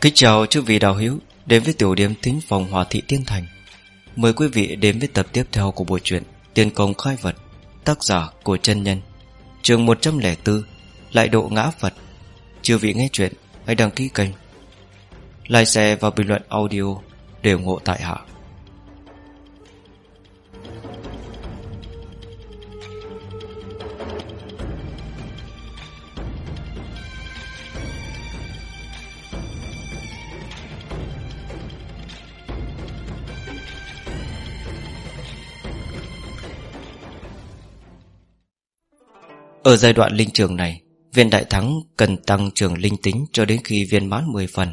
Kính chào chư vị đạo hữu, Đến với tiểu điểm tính phòng hòa thị tiên thành. Mời quý vị đến với tập tiếp theo của bộ truyện Tiên công khai vật, Tác giả của chân nhân Trường 104 Lại độ ngã Phật. Chư vị nghe chuyện, Hãy đăng ký kênh, Like share và bình luận audio Để ủng hộ tại hạ. Ở giai đoạn linh trường này, Viên đại thắng cần tăng trưởng linh tính Cho đến khi viên mãn 10 phần.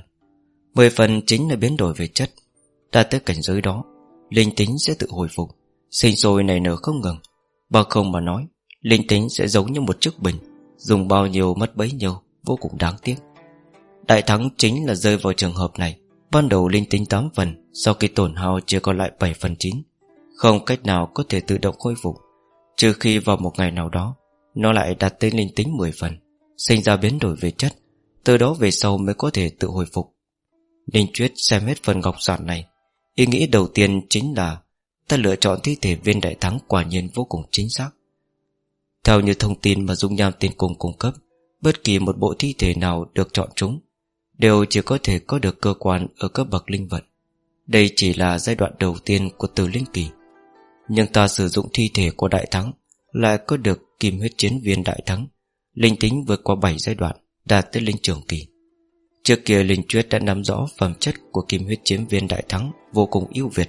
10 phần chính là biến đổi về chất. Đạt tới cảnh giới đó, Linh tính sẽ tự hồi phục, Sinh sôi này nở không ngừng. Bằng không mà nói, Linh tính sẽ giống như một chiếc bình, Dùng bao nhiêu mất bấy nhiêu, Vô cùng đáng tiếc. Đại thắng chính là rơi vào trường hợp này. Ban đầu linh tính 8 phần, Sau khi tổn hao chưa còn lại 7 phần 9 Không cách nào có thể tự động khôi phục, Trừ khi vào một ngày nào đó nó lại đặt tên linh tính 10 phần, Sinh ra biến đổi về chất, Từ đó về sau mới có thể tự hồi phục. Ninh Chuyết xem hết phần ngọc giản này, Ý nghĩ đầu tiên chính là Ta lựa chọn thi thể viên đại thắng quả nhiên vô cùng chính xác. Theo như thông tin mà Dung Nham tiên cung cung cấp, Bất kỳ một bộ thi thể nào được chọn chúng Đều chỉ có thể có được cơ quan ở cấp bậc linh vật Đây chỉ là giai đoạn đầu tiên của từ linh kỳ. Nhưng ta sử dụng thi thể của đại thắng lại có được kim huyết chiến viên đại thắng, Linh tính vượt qua 7 giai đoạn, Đạt tới linh trưởng kỳ. Trước kia Linh Chuyết đã nắm rõ phẩm chất Của kim huyết chiến viên đại thắng Vô cùng ưu việt.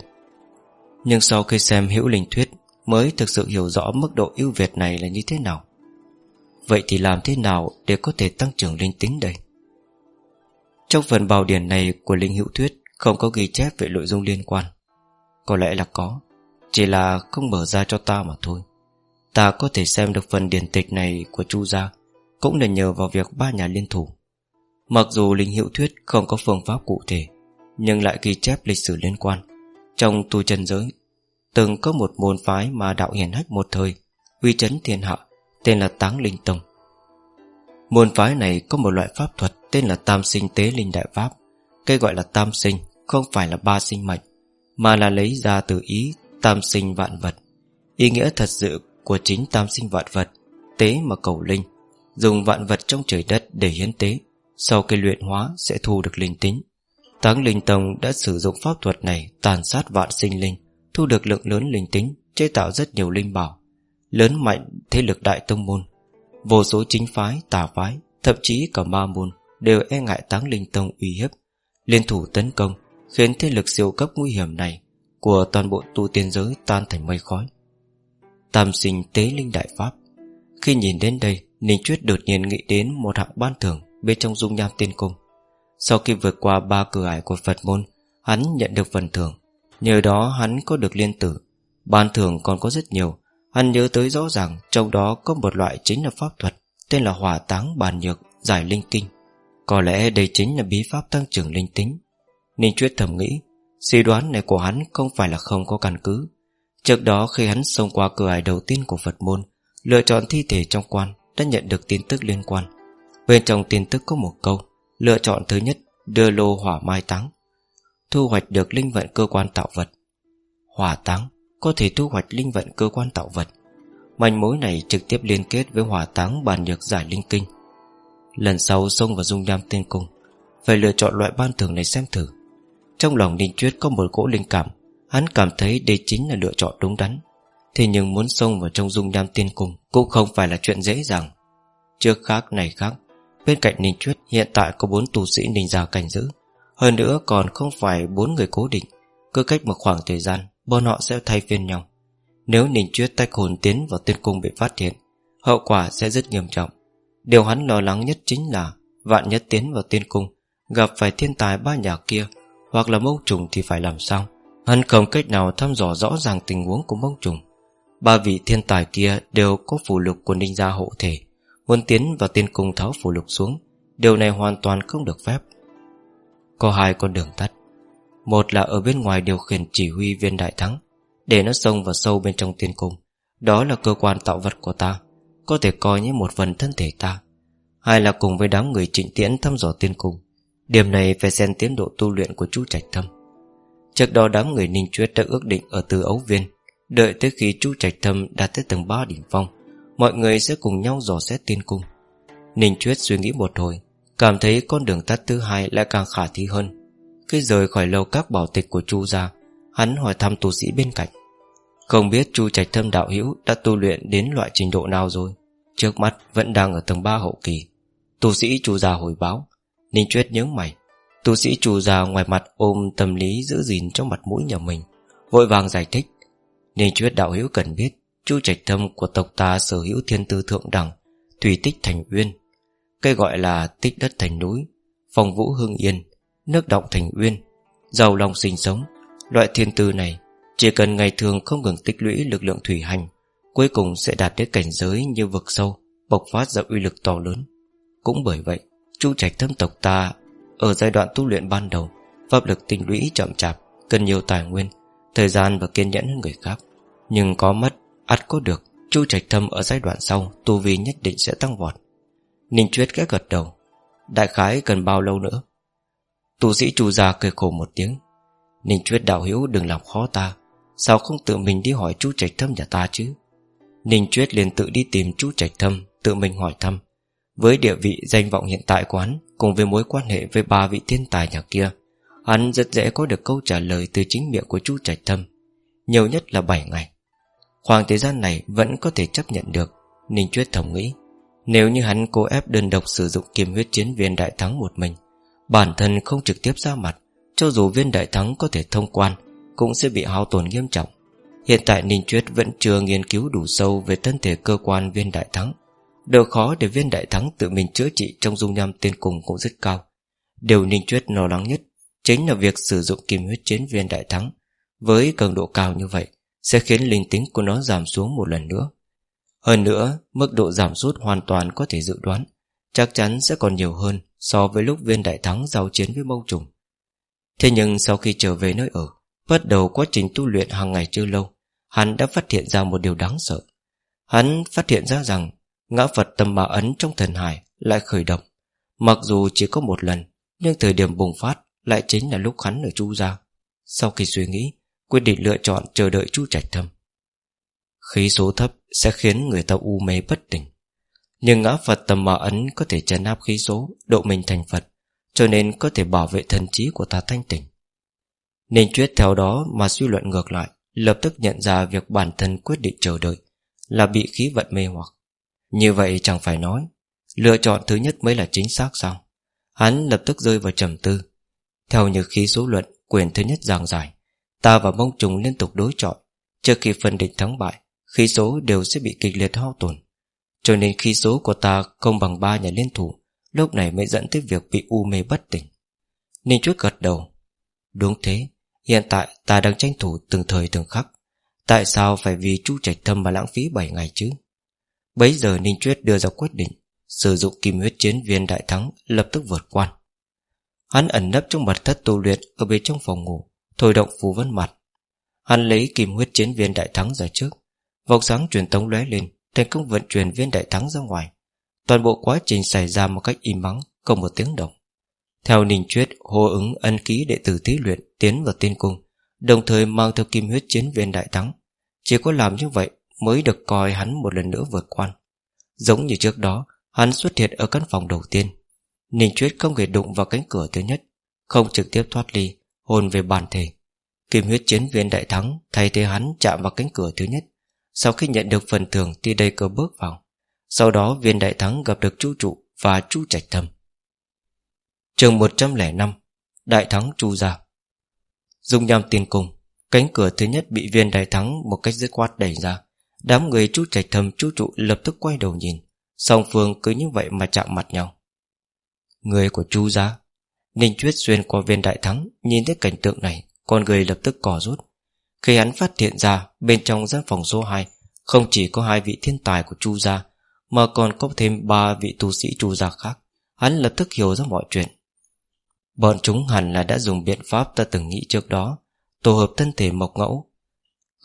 Nhưng sau khi xem hữu linh thuyết, Mới thực sự hiểu rõ mức độ ưu việt này là như thế nào. Vậy thì làm thế nào Để có thể tăng trưởng linh tính đây? Trong phần bảo điển này Của linh hữu thuyết Không có ghi chép về nội dung liên quan. Có lẽ là có, Chỉ là không mở ra cho ta mà thôi. Ta có thể xem được phần điển tịch này của Chu gia, Cũng là nhờ vào việc ba nhà liên thủ. Mặc dù linh hiệu thuyết không có phương pháp cụ thể, Nhưng lại ghi chép lịch sử liên quan. Trong tu chân giới, Từng có một môn phái mà đạo hiển hách một thời, Uy chấn thiên hạ, Tên là Táng Linh Tông. Môn phái này có một loại pháp thuật Tên là Tam Sinh Tế Linh Đại Pháp Cây gọi là Tam Sinh Không phải là ba sinh mệnh Mà là lấy ra từ ý Tam Sinh Vạn Vật. Ý nghĩa thật sự của chính tam sinh vạn vật Tế mà cầu linh Dùng vạn vật trong trời đất để hiến tế. Sau khi luyện hóa sẽ thu được linh tính. Táng Linh Tông đã sử dụng pháp thuật này Tàn sát vạn sinh linh Thu được lượng lớn linh tính Chế tạo rất nhiều linh bảo Lớn mạnh thế lực đại tông môn. Vô số chính phái, tà phái Thậm chí cả ma môn Đều e ngại táng linh tông uy hiếp Liên thủ tấn công Khiến thế lực siêu cấp nguy hiểm này Của toàn bộ tu tiên giới tan thành mây khói. Tam sinh tế linh đại pháp. Khi nhìn đến đây, Ninh Chuyết đột nhiên nghĩ đến một hạng ban thưởng Bên trong dung nham tiên cung. Sau khi vượt qua ba cửa ải của Phật môn, Hắn nhận được phần thưởng. Nhờ đó hắn có được liên tử. Ban thưởng còn có rất nhiều. Hắn nhớ tới rõ ràng Trong đó có một loại chính là pháp thuật, Tên là hỏa táng bàn nhược giải linh kinh. Có lẽ đây chính là bí pháp tăng trưởng linh tính. Ninh Chuyết thầm nghĩ, Suy đoán này của hắn không phải là không có căn cứ. Trước đó khi hắn xông qua cửa ải đầu tiên của Phật môn, Lựa chọn thi thể trong quan Đã nhận được tin tức liên quan. Bên trong tin tức có một câu, Lựa chọn thứ nhất, đưa lô hỏa mai táng. Thu hoạch được linh vận cơ quan tạo vật. Hỏa táng, Có thể thu hoạch linh vận cơ quan tạo vật. Manh mối này trực tiếp liên kết với hỏa táng bàn nhược giải linh kinh. Lần sau xông vào dung nham tiên cung, Phải lựa chọn loại ban thưởng này xem thử. Trong lòng Ninh Chuyết có một cỗ linh cảm Hắn cảm thấy đây chính là lựa chọn đúng đắn. Thế nhưng muốn xông vào trong dung nham tiên cung Cũng không phải là chuyện dễ dàng. Trước khác này khác, Bên cạnh Ninh Chuyết hiện tại có bốn tù sĩ Ninh Gia cảnh giữ. Hơn nữa còn không phải bốn người cố định. Cứ cách một khoảng thời gian, Bọn họ sẽ thay phiên nhau. Nếu Ninh Chuyết tách hồn tiến vào tiên cung bị phát hiện, Hậu quả sẽ rất nghiêm trọng. Điều hắn lo lắng nhất chính là Vạn nhất tiến vào tiên cung, Gặp phải thiên tài ba nhà kia Hoặc là mâu trùng thì phải làm sao? Hắn không cách nào thăm dò rõ ràng tình huống của mông trùng. Ba vị thiên tài kia đều có phù lục của ninh gia hộ thể Muốn tiến vào tiên cung tháo phù lục xuống. Điều này hoàn toàn không được phép. Có hai con đường tắt. Một là ở bên ngoài điều khiển chỉ huy viên đại thắng, Để nó xông vào sâu bên trong tiên cung. Đó là cơ quan tạo vật của ta, Có thể coi như một phần thân thể ta. Hai là cùng với đám người trịnh tiễn thăm dò tiên cung. Điểm này phải xem tiến độ tu luyện của chú Trạch Thâm. Trước đó đám người Ninh Chuyết đã ước định ở từ ấu viên, Đợi tới khi chú Trạch Thâm đạt tới tầng 3 đỉnh phong, Mọi người sẽ cùng nhau dò xét tiên cung. Ninh Chuyết suy nghĩ một hồi, Cảm thấy con đường tắt thứ hai lại càng khả thi hơn. Khi rời khỏi lâu các bảo tịch của chu ra Hắn hỏi thăm tu sĩ bên cạnh. Không biết chu trạch thâm đạo hữu Đã tu luyện đến loại trình độ nào rồi? Trước mắt vẫn đang ở tầng 3 hậu kỳ. Tu sĩ chu già hồi báo, Ninh Chuyết nhớ mày. Tu sĩ chu già ngoài mặt ôm tâm lý giữ gìn trong mặt mũi nhà mình, Vội vàng giải thích. Nên Chuyết đạo hữu cần biết, Chu trạch thâm của tộc ta sở hữu thiên tư thượng đẳng, Thủy tích thành uyên. Cây gọi là tích đất thành núi Phòng vũ hương yên, Nước động thành uyên, Giàu lòng sinh sống. Loại thiên tư này, Chỉ cần ngày thường không ngừng tích lũy lực lượng thủy hành, Cuối cùng sẽ đạt đến cảnh giới như vực sâu, Bộc phát ra uy lực to lớn. Cũng bởi vậy, Chu trạch thâm tộc ta ở giai đoạn tu luyện ban đầu Pháp lực tinh lũy chậm chạp Cần nhiều tài nguyên Thời gian và kiên nhẫn hơn người khác. Nhưng có mất, ắt có được Chu trạch thâm ở giai đoạn sau Tu vi nhất định sẽ tăng vọt. Ninh Chuyết ghé gật đầu. Đại khái cần bao lâu nữa? Tu sĩ chu gia cười khổ một tiếng. Ninh Chuyết đạo hữu đừng làm khó ta. Sao không tự mình đi hỏi chu Trạch Thâm nhà ta chứ? Ninh Chuyết liền tự đi tìm chu Trạch Thâm Tự mình hỏi thăm. Với địa vị, danh vọng hiện tại của hắn, Cùng với mối quan hệ với ba vị thiên tài nhà kia, Hắn rất dễ có được câu trả lời Từ chính miệng của chú Trạch Thâm, Nhiều nhất là 7 ngày. Khoảng thời gian này vẫn có thể chấp nhận được, Ninh Chuyết thầm nghĩ. Nếu như hắn cố ép đơn độc sử dụng kiềm huyết chiến viên đại thắng một mình, Bản thân không trực tiếp ra mặt, Cho dù viên đại thắng có thể thông quan, Cũng sẽ bị hao tổn nghiêm trọng. Hiện tại Ninh Chuyết vẫn chưa nghiên cứu đủ sâu Về thân thể cơ quan viên đại thắng. Độ khó để viên đại thắng tự mình chữa trị Trong dung nham tiên cùng cũng rất cao. Điều Ninh Chuyết lo lắng nhất Chính là việc sử dụng kim huyết chiến viên đại thắng. Với cường độ cao như vậy, Sẽ khiến linh tính của nó giảm xuống một lần nữa. Hơn nữa, Mức độ giảm sút hoàn toàn có thể dự đoán, Chắc chắn sẽ còn nhiều hơn So với lúc viên đại thắng giao chiến với mâu trùng. Thế nhưng sau khi trở về nơi ở, Bắt đầu quá trình tu luyện hàng ngày chưa lâu, Hắn đã phát hiện ra một điều đáng sợ. Hắn phát hiện ra rằng Ngã Phật tâm ma ấn trong thần hải Lại khởi động. Mặc dù chỉ có một lần, Nhưng thời điểm bùng phát Lại chính là lúc hắn ở chu gia. Sau khi suy nghĩ, Quyết định lựa chọn chờ đợi chu trạch thâm. Khí số thấp sẽ khiến người ta u mê bất tỉnh. Nhưng ngã Phật tầm ma ấn Có thể chấn áp khí số, Độ mình thành Phật, Cho nên có thể bảo vệ thần trí của ta thanh tỉnh Nên chuyết theo đó mà suy luận ngược lại, Lập tức nhận ra việc bản thân quyết định chờ đợi Là bị khí vận mê hoặc. Như vậy chẳng phải nói, Lựa chọn thứ nhất mới là chính xác sao? Hắn lập tức rơi vào trầm tư. Theo như khí số luận, Quyền thứ nhất giảng giải, Ta và mông trùng liên tục đối chọi. Trước khi phân định thắng bại, Khí số đều sẽ bị kịch liệt hao tổn. Cho nên khí số của ta không bằng ba nhà liên thủ, Lúc này mới dẫn tới việc bị u mê bất tỉnh. Ninh Chuyết gật đầu. Đúng thế, Hiện tại ta đang tranh thủ từng thời từng khắc. Tại sao phải vì chu trạch thâm mà lãng phí 7 ngày chứ? Bấy giờ Ninh Chuyết đưa ra quyết định, Sử dụng kim huyết chiến viên đại thắng Lập tức vượt quan Hắn ẩn nấp trong mật thất tu luyện Ở bên trong phòng ngủ, Thôi động phù vân mặt. Hắn lấy kim huyết chiến viên đại thắng ra trước Vòng sáng truyền tống lóe lên, Thành công vận chuyển viên đại thắng ra ngoài. Toàn bộ quá trình xảy ra một cách im mắng, Không một tiếng động. Theo Ninh Chuyết hô ứng ân ký đệ tử thí luyện Tiến vào tiên cung, Đồng thời mang theo kim huyết chiến viên đại thắng. Chỉ có làm như vậy Mới được coi hắn một lần nữa vượt quan Giống như trước đó Hắn xuất hiện ở căn phòng đầu tiên. Ninh Chuyết không hề đụng vào cánh cửa thứ nhất Không trực tiếp thoát ly Hồn về bản thể. Kim huyết chiến viên đại thắng Thay thế hắn chạm vào cánh cửa thứ nhất. Sau khi nhận được phần thưởng thì đây cơ bước vào. Sau đó viên đại thắng gặp được chu trụ Và chu trạch thâm Trường 105 Đại thắng chu ra, Dung nham tiền cùng Cánh cửa thứ nhất bị viên đại thắng Một cách dứt khoát đẩy ra. Đám người chú trạch thầm chú trụ lập tức quay đầu nhìn. Song phương cứ như vậy mà chạm mặt nhau. Người của chu gia Ninh Chuyết xuyên qua viên đại thắng Nhìn thấy cảnh tượng này, Con người lập tức cò rút. Khi hắn phát hiện ra bên trong gian phòng số 2 Không chỉ có hai vị thiên tài của chu gia Mà còn có thêm ba vị tu sĩ chu gia khác, Hắn lập tức hiểu ra mọi chuyện. Bọn chúng hẳn là đã dùng biện pháp ta từng nghĩ trước đó, Tổ hợp thân thể mộc ngẫu,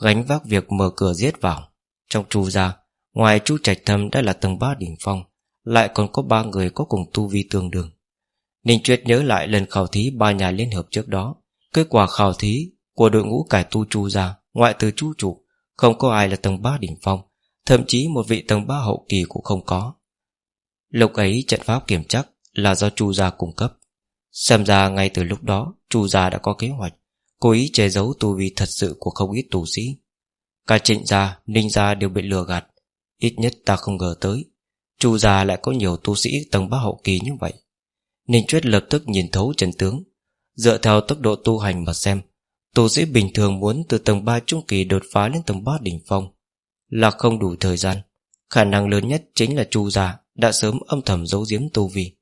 Gánh vác việc mở cửa giết vào. Trong chu gia, Ngoài chu trạch thâm đã là tầng 3 đỉnh phong, Lại còn có ba người có cùng tu vi tương đương. Ninh Chuyết nhớ lại lần khảo thí ba nhà liên hợp trước đó, Kết quả khảo thí của đội ngũ cải tu chu gia Ngoại từ chu trụ, Không có ai là tầng 3 đỉnh phong, Thậm chí một vị tầng 3 hậu kỳ cũng không có. Lúc ấy trận pháp kiểm chắc Là do chu gia cung cấp. Xem ra ngay từ lúc đó, chu gia đã có kế hoạch, Cố ý che giấu tu vi thật sự của không ít tù sĩ. Cả trịnh gia, ninh gia đều bị lừa gạt. Ít nhất ta không ngờ tới Chu gia lại có nhiều tu sĩ tầng bác hậu kỳ như vậy. Ninh Chuyết lập tức nhìn thấu trần tướng. Dựa theo tốc độ tu hành mà xem Tu sĩ bình thường muốn từ tầng 3 trung kỳ đột phá lên tầng 3 đỉnh phong Là không đủ thời gian. Khả năng lớn nhất chính là Chu gia Đã sớm âm thầm giấu giếm tu vi.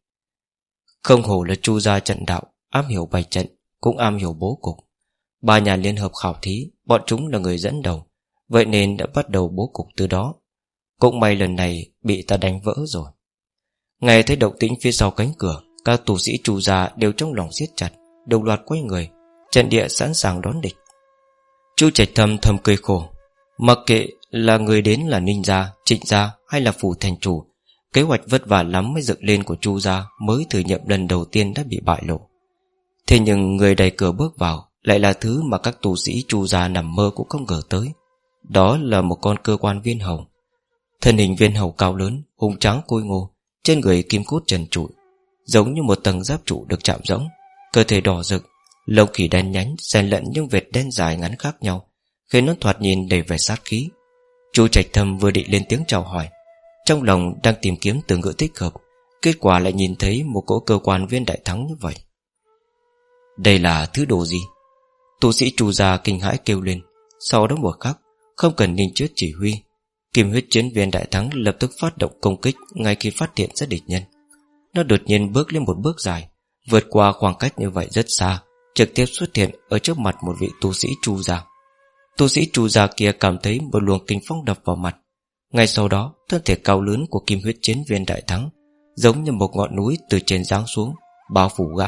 Không hổ là Chu gia trận đạo Am hiểu bài trận Cũng am hiểu bố cục. Ba nhà liên hợp khảo thí Bọn chúng là người dẫn đầu. Vậy nên đã bắt đầu bố cục từ đó. Cũng may lần này bị ta đánh vỡ rồi. Nghe thấy động tĩnh phía sau cánh cửa, Các tù sĩ trù già đều trong lòng siết chặt, Đồng loạt quay người, Trận địa sẵn sàng đón địch. Chu trạch thầm thầm cười khổ, Mặc kệ là người đến là ninh gia Trịnh gia hay là phủ thành chủ, Kế hoạch vất vả lắm mới dựng lên của chu gia Mới thử nhậm lần đầu tiên đã bị bại lộ. Thế nhưng người đẩy cửa bước vào Lại là thứ mà các tù sĩ chu gia nằm mơ cũng không ngờ tới. Đó là một con cơ quan viên hầu Thân hình viên hầu cao lớn Hùng trắng côi ngô, Trên người kim cốt trần trụi, Giống như một tầng giáp trụ được chạm rỗng. Cơ thể đỏ rực, Lông khỉ đen nhánh xen lẫn những vệt đen dài ngắn khác nhau, Khiến nó thoạt nhìn đầy vẻ sát khí. Chu trạch thâm vừa định lên tiếng chào hỏi, Trong lòng đang tìm kiếm từ ngữ thích hợp, Kết quả lại nhìn thấy một cỗ cơ quan viên đại thắng như vậy. Đây là thứ đồ gì? Tu sĩ chu gia kinh hãi kêu lên, Sau đó một khắc không cần ninh chết chỉ huy. Kim huyết chiến viên đại thắng lập tức phát động công kích Ngay khi phát hiện ra địch nhân. Nó đột nhiên bước lên một bước dài, Vượt qua khoảng cách như vậy rất xa, Trực tiếp xuất hiện ở trước mặt một vị tu sĩ chu gia. Tu sĩ chu gia kia cảm thấy một luồng kinh phong đập vào mặt. Ngay sau đó, Thân thể cao lớn của kim huyết chiến viên đại thắng, Giống như một ngọn núi từ trên giáng xuống, Bao phủ gã.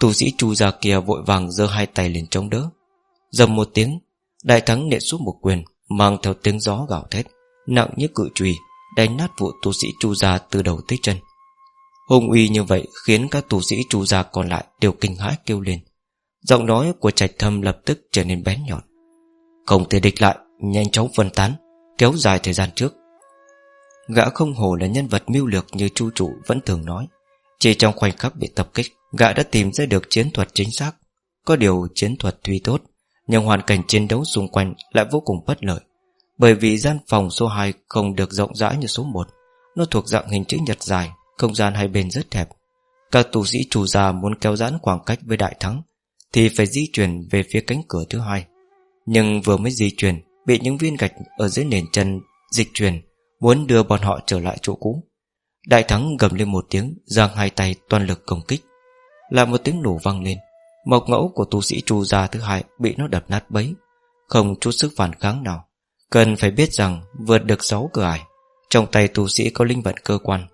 Tu sĩ chu gia kia vội vàng giơ hai tay lên chống đỡ. Dầm một tiếng, Đại thắng nện xuống một quyền Mang theo tiếng gió gào thét, Nặng như cự trùy Đánh nát vụ tu sĩ chu gia từ đầu tới chân. Hùng uy như vậy khiến các tu sĩ chu gia còn lại đều kinh hãi kêu lên. Giọng nói của trạch thâm lập tức trở nên bén nhọn. Không thể địch lại, Nhanh chóng phân tán, Kéo dài thời gian trước. Gã không hồ là nhân vật mưu lược như chu trụ vẫn thường nói. Chỉ trong khoảnh khắc bị tập kích, Gã đã tìm ra được chiến thuật chính xác. Có điều chiến thuật tuy tốt nhưng hoàn cảnh chiến đấu xung quanh Lại vô cùng bất lợi. Bởi vì gian phòng số 2 không được rộng rãi như số 1 Nó thuộc dạng hình chữ nhật dài, Không gian hai bên rất hẹp. Các tù sĩ chủ già muốn kéo giãn khoảng cách với đại thắng, thì phải di chuyển về phía cánh cửa thứ hai. Nhưng vừa mới di chuyển, Bị những viên gạch ở dưới nền chân Dịch chuyển, Muốn đưa bọn họ trở lại chỗ cũ. Đại thắng gầm lên một tiếng, Giang hai tay toàn lực công kích. Là một tiếng nổ vang lên. Mộc ngẫu của tu sĩ chu gia thứ hai Bị nó đập nát bấy. Không chút sức phản kháng nào. Cần phải biết rằng vượt được 6 cửa ải. Trong tay tu sĩ có linh vận cơ quan.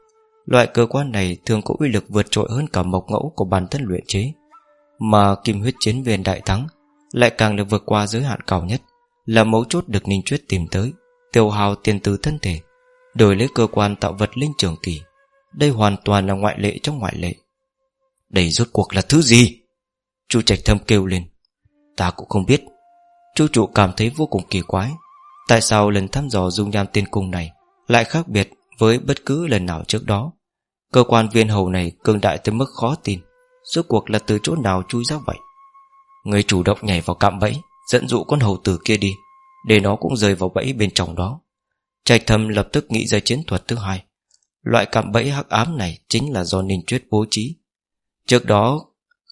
Loại cơ quan này thường có uy lực vượt trội hơn cả mộc ngẫu của bản thân luyện chế. Mà kim huyết chiến viên đại thắng Lại càng được vượt qua giới hạn cao nhất, Là mấu chốt được Ninh Chuyết tìm tới, Tiêu hào tiền từ thân thể, Đổi lấy cơ quan tạo vật linh trường kỳ. Đây hoàn toàn là ngoại lệ trong ngoại lệ. Đây rốt cuộc là thứ gì? Chu trạch thâm kêu lên. Ta cũng không biết. Chu trụ cảm thấy vô cùng kỳ quái. Tại sao lần thăm dò dung nham tiên cung này Lại khác biệt với bất cứ lần nào trước đó? Cơ quan viên hầu này cường đại tới mức khó tin. Rốt cuộc là từ chỗ nào chui ra vậy? Người chủ động nhảy vào cạm bẫy, Dẫn dụ con hầu tử kia đi, Để nó cũng rơi vào bẫy bên trong đó. Trạch thâm lập tức nghĩ ra chiến thuật thứ hai. Loại cạm bẫy hắc ám này Chính là do Ninh Chuyết bố trí. Trước đó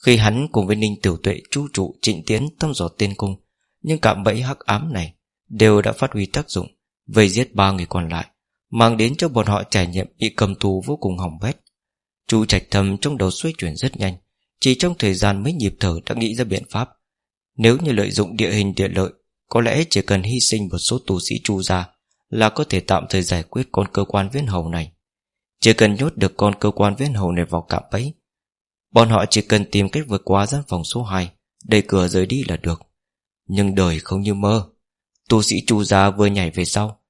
khi hắn cùng với Ninh Tiểu Tuệ, Chu trụ, trịnh tiến thăm dò tiên cung Nhưng cả bẫy hắc ám này Đều đã phát huy tác dụng, Vây giết ba người còn lại, Mang đến cho bọn họ trải nghiệm bị cầm tù vô cùng hỏng bét. Chu trạch thầm trong đầu xoay chuyển rất nhanh, chỉ trong thời gian mấy nhịp thở đã nghĩ ra biện pháp. Nếu như lợi dụng địa hình địa lợi, Có lẽ chỉ cần hy sinh một số tù sĩ chu ra Là có thể tạm thời giải quyết con cơ quan viên hầu này. Chỉ cần nhốt được con cơ quan viên hầu này vào cạm bẫy Bọn họ chỉ cần tìm cách vượt qua gian phòng số 2 Đẩy cửa rời đi là được. Nhưng đời không như mơ. Tu sĩ chu gia vừa nhảy về sau.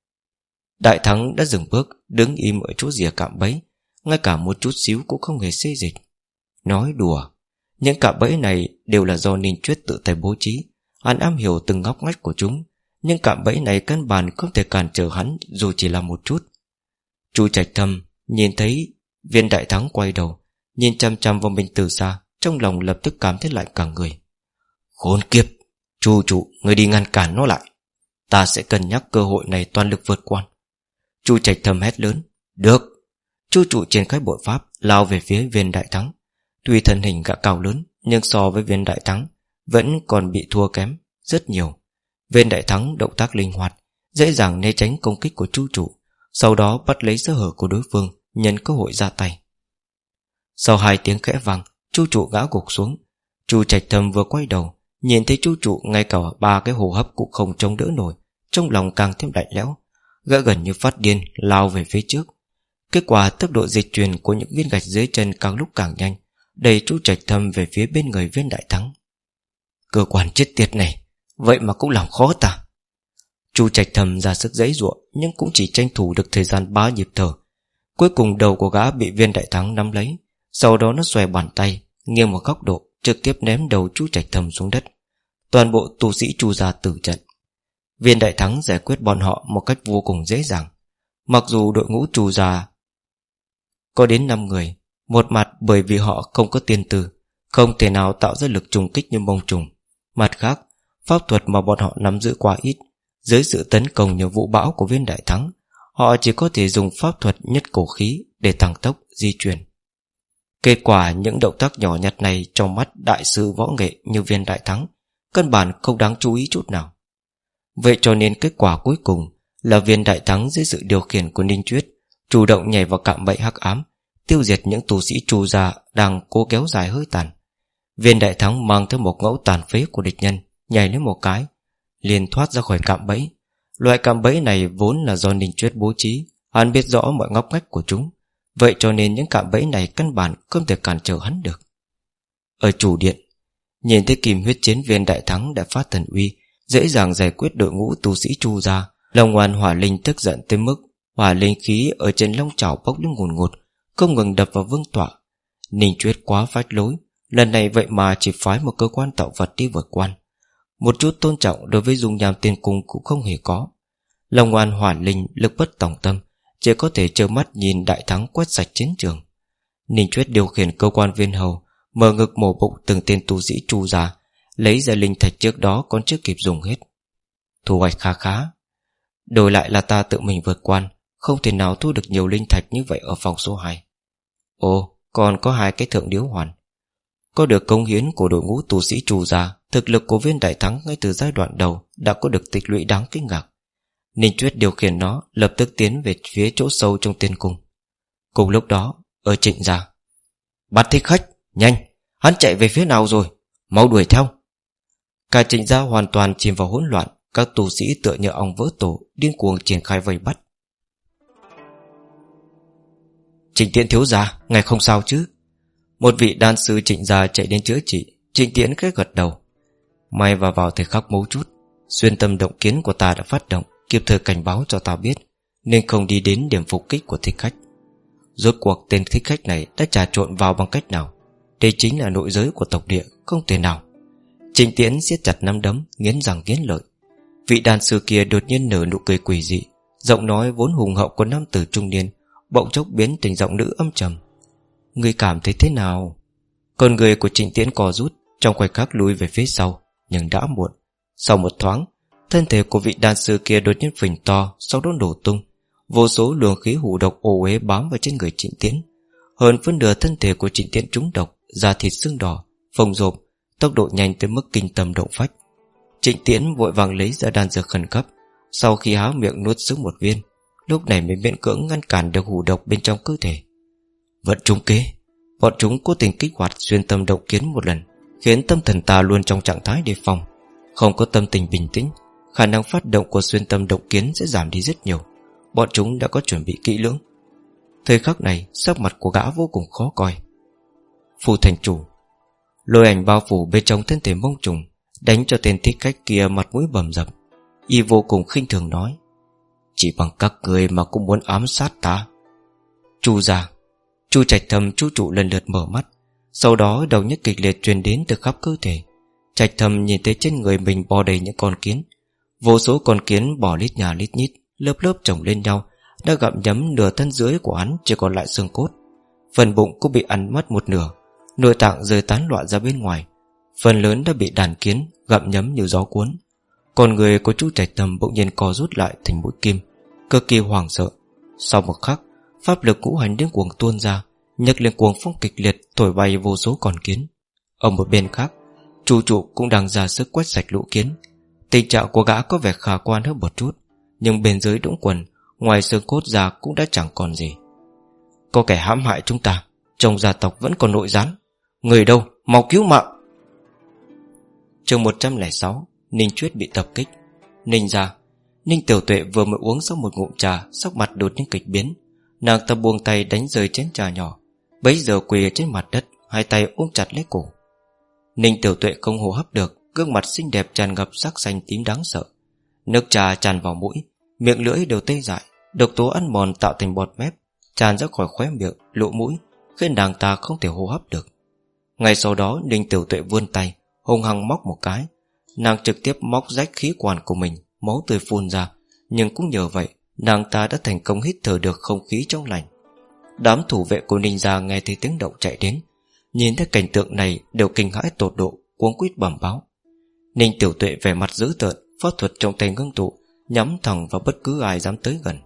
Đại thắng đã dừng bước, Đứng im ở chỗ rìa cạm bẫy. Ngay cả một chút xíu cũng không hề xê dịch. Nói đùa, Những cạm bẫy này đều là do Ninh Chuyết tự tay bố trí. Hắn am hiểu từng ngóc ngách của chúng, Nhưng cạm bẫy này căn bản không thể cản trở hắn Dù chỉ là một chút. Chu trạch thâm nhìn thấy Viên đại thắng quay đầu Nhìn chăm chăm vào mình từ xa, Trong lòng lập tức cảm thấy lại cả người. Khốn kiếp! Chu trụ, người đi ngăn cản nó lại. Ta sẽ cân nhắc cơ hội này toàn lực vượt quan Chu trạch thầm hét lớn. Được! Chu trụ trên khai bộ pháp, Lao về phía viên đại thắng. Tuy thân hình gã cao lớn, Nhưng so với viên đại thắng, Vẫn còn bị thua kém Rất nhiều. Viên đại thắng động tác linh hoạt, Dễ dàng né tránh công kích của chu trụ, Sau đó bắt lấy sơ hở của đối phương, Nhân cơ hội ra tay. Sau hai tiếng khẽ vang, Chu trụ gã gục xuống. Chu trạch thầm vừa quay đầu, Nhìn thấy chu trụ ngay cả ba cái hồ hấp cũng không chống đỡ nổi, Trong lòng càng thêm lạnh lẽo. Gã gần như phát điên, lao về phía trước. Kết quả tốc độ dịch truyền của những viên gạch dưới chân càng lúc càng nhanh, Đẩy chu trạch thâm về phía bên người viên đại thắng. Cơ quan chết tiệt này, Vậy mà cũng làm khó ta. Chu trạch thầm ra sức giấy ruộng Nhưng cũng chỉ tranh thủ được thời gian ba nhịp thở. Cuối cùng đầu của gã bị viên đại thắng nắm lấy. Sau đó nó xòe bàn tay, Nghiêng một góc độ, Trực tiếp ném đầu chú trạch thầm xuống đất. Toàn bộ tu sĩ chu ra tử trận. Viên đại thắng giải quyết bọn họ Một cách vô cùng dễ dàng. Mặc dù đội ngũ chu ra Có đến 5 người, Một mặt bởi vì họ không có tiên từ Không thể nào tạo ra lực trùng kích như mông trùng. Mặt khác, Pháp thuật mà bọn họ nắm giữ quá ít. Dưới sự tấn công như vụ bão của viên đại thắng, Họ chỉ có thể dùng pháp thuật nhất cổ khí Để tăng tốc di chuyển. Kết quả những động tác nhỏ nhặt này Trong mắt đại sư võ nghệ như viên đại thắng, Căn bản không đáng chú ý chút nào. Vậy cho nên kết quả cuối cùng Là viên đại thắng dưới sự điều khiển của Ninh Chuyết Chủ động nhảy vào cạm bẫy hắc ám, Tiêu diệt những tù sĩ trù già Đang cố kéo dài hơi tàn. Viên đại thắng mang theo một ngẫu tàn phế của địch nhân, Nhảy lên một cái, liền thoát ra khỏi cạm bẫy. Loại cạm bẫy này vốn là do Ninh Chuyết bố trí, Hắn biết rõ mọi ngóc ngách của chúng. Vậy cho nên những cạm bẫy này căn bản không thể cản trở hắn được. Ở chủ điện, Nhìn thấy kìm huyết chiến viên đại thắng đã phát thần uy, Dễ dàng giải quyết đội ngũ tu sĩ chu ra Lòng ngoan hỏa linh tức giận tới mức Hỏa linh khí ở trên long chảo bốc lên ngùn ngụt, Không ngừng đập vào vương tọa. Ninh chuyết quá phách lối, Lần này vậy mà chỉ phái một cơ quan tạo vật đi vượt quan. Một chút tôn trọng đối với dung nham tiên cung cũng không hề có. Lòng ngoan hỏa linh lực bất tổng tâm chỉ có thể trơ mắt nhìn đại thắng quét sạch chiến trường. Ninh chuyết điều khiển cơ quan viên hầu, Mở ngực mổ bụng từng tên tu sĩ chu ra, Lấy ra linh thạch trước đó còn chưa kịp dùng hết. Thu hoạch khá khá. Đổi lại là ta tự mình vượt quan, Không thể nào thu được nhiều linh thạch như vậy ở phòng số 2 Ồ, còn có hai cái thượng điếu hoàn. Có được công hiến của đội ngũ tu sĩ trù già Thực lực của viên đại thắng ngay từ giai đoạn đầu Đã có được tịch lũy đáng kinh ngạc. Ninh Chuyết điều khiển nó, Lập tức tiến về phía chỗ sâu trong tiên cung. Cùng lúc đó, Ở trịnh gia. Bắt thích khách, Nhanh, Hắn chạy về phía nào rồi, Mau đuổi theo. Cả trịnh gia hoàn toàn chìm vào hỗn loạn, Các tù sĩ tựa như ong vỡ tổ, Điên cuồng triển khai vây bắt. Trịnh tiễn thiếu gia, Ngài không sao chứ? Một vị đan sư trịnh gia chạy đến chữa trị, Trịnh tiễn khẽ gật đầu. May vào vào thời khắc mấu chút Xuyên tâm động kiến của ta đã phát động. Kịp thời cảnh báo cho ta biết, Nên không đi đến điểm phục kích của thích khách. Rốt cuộc tên thích khách này Đã trà trộn vào bằng cách nào? Đây chính là nội giới của tộc địa, Không thể nào. Trình tiễn siết chặt nắm đấm, Nghiến rằng nghiến lợi. Vị đàn sư kia đột nhiên nở nụ cười quỷ dị, Giọng nói vốn hùng hậu của nam tử trung niên, Bỗng chốc biến thành giọng nữ âm trầm. Người cảm thấy thế nào? Con người của trịnh tiễn cò rút, Trong khoảnh khắc lùi về phía sau, Nhưng đã muộn. Sau một thoáng Thân thể của vị đàn sư kia đột nhiên phình to Sau đó nổ tung. Vô số luồng khí hủ độc ồ ế bám vào trên người trịnh tiến, Hơn phân nửa thân thể của trịnh tiến trúng độc Da thịt xương đỏ Phồng rộp Tốc độ nhanh tới mức kinh tâm động phách. Trịnh tiễn vội vàng lấy ra đan dược khẩn cấp Sau khi há miệng nuốt xuống một viên Lúc này mới miễn cưỡng ngăn cản được hủ độc bên trong cơ thể. Vẫn trúng kế Bọn chúng cố tình kích hoạt xuyên tâm động kiến một lần Khiến tâm thần ta luôn trong trạng thái đề phòng Không có tâm tình bình tĩnh. Khả năng phát động của xuyên tâm động kiến sẽ giảm đi rất nhiều. Bọn chúng đã có chuẩn bị kỹ lưỡng. Thời khắc này, Sắc mặt của gã vô cùng khó coi. Phù thành chủ. Lôi ảnh bao phủ bên trong thân thể mông trùng, Đánh cho tên thích khách kia mặt mũi bầm dập. Y vô cùng khinh thường nói, Chỉ bằng các người mà cũng muốn ám sát ta. Chu ra Chu trạch thầm chu trụ lần lượt mở mắt. Sau đó, đầu nhức kịch liệt truyền đến từ khắp cơ thể. Trạch thầm nhìn thấy trên người mình bò đầy những con kiến. Vô số con kiến bò lít nhà lít nhít, Lớp lớp chồng lên nhau, Đã gặm nhấm nửa thân dưới của hắn Chỉ còn lại xương cốt. Phần bụng cũng bị ăn mất một nửa, Nội tạng rơi tán loạn ra bên ngoài. Phần lớn đã bị đàn kiến Gặm nhấm như gió cuốn. Còn người của chú trạch tâm bỗng nhiên co rút lại thành mũi kim, Cực kỳ hoảng sợ. Sau một khắc, Pháp lực ngũ hành đến cuồng tuôn ra Nhật lên cuồng phong kịch liệt Thổi bay vô số con kiến. Ở một bên khác Chủ trụ cũng đang ra sức quét sạch lũ kiến. Tình trạng của gã có vẻ khả quan hơn một chút, Nhưng bên dưới đũng quần, Ngoài xương cốt ra cũng đã chẳng còn gì. Có kẻ hãm hại chúng ta, Trong gia tộc vẫn còn nội gián. Người đâu, mau cứu mạng! Chương 106 Ninh Chuyết bị tập kích. Ninh ra, Ninh Tiểu Tuệ vừa mới uống xong một ngụm trà, Sắc mặt đột nhiên kịch biến. Nàng ta buông tay đánh rơi chén trà nhỏ, Bấy giờ quỳ ở trên mặt đất, Hai tay ôm chặt lấy cổ. Ninh Tiểu Tuệ không hô hấp được Gương mặt xinh đẹp tràn ngập sắc xanh tím đáng sợ. Nước trà tràn vào mũi Miệng lưỡi đều tê dại Độc tố ăn mòn tạo thành bọt mép Tràn ra khỏi khóe miệng, lỗ mũi Khiến nàng ta không thể hô hấp được. Ngay sau đó Ninh Tiểu Tuệ vươn tay Hùng hăng móc một cái. Nàng trực tiếp móc rách khí quản của mình Máu tươi phun ra. Nhưng cũng nhờ vậy Nàng ta đã thành công hít thở được không khí trong lành. Đám thủ vệ của Ninh Gia nghe thấy tiếng động chạy đến Nhìn thấy cảnh tượng này Đều kinh hãi tột độ Cuống quýt bẩm báo. Ninh Tiểu Tuệ vẻ mặt dữ tợn Pháp thuật trong tay ngưng tụ, Nhắm thẳng vào bất cứ ai dám tới gần.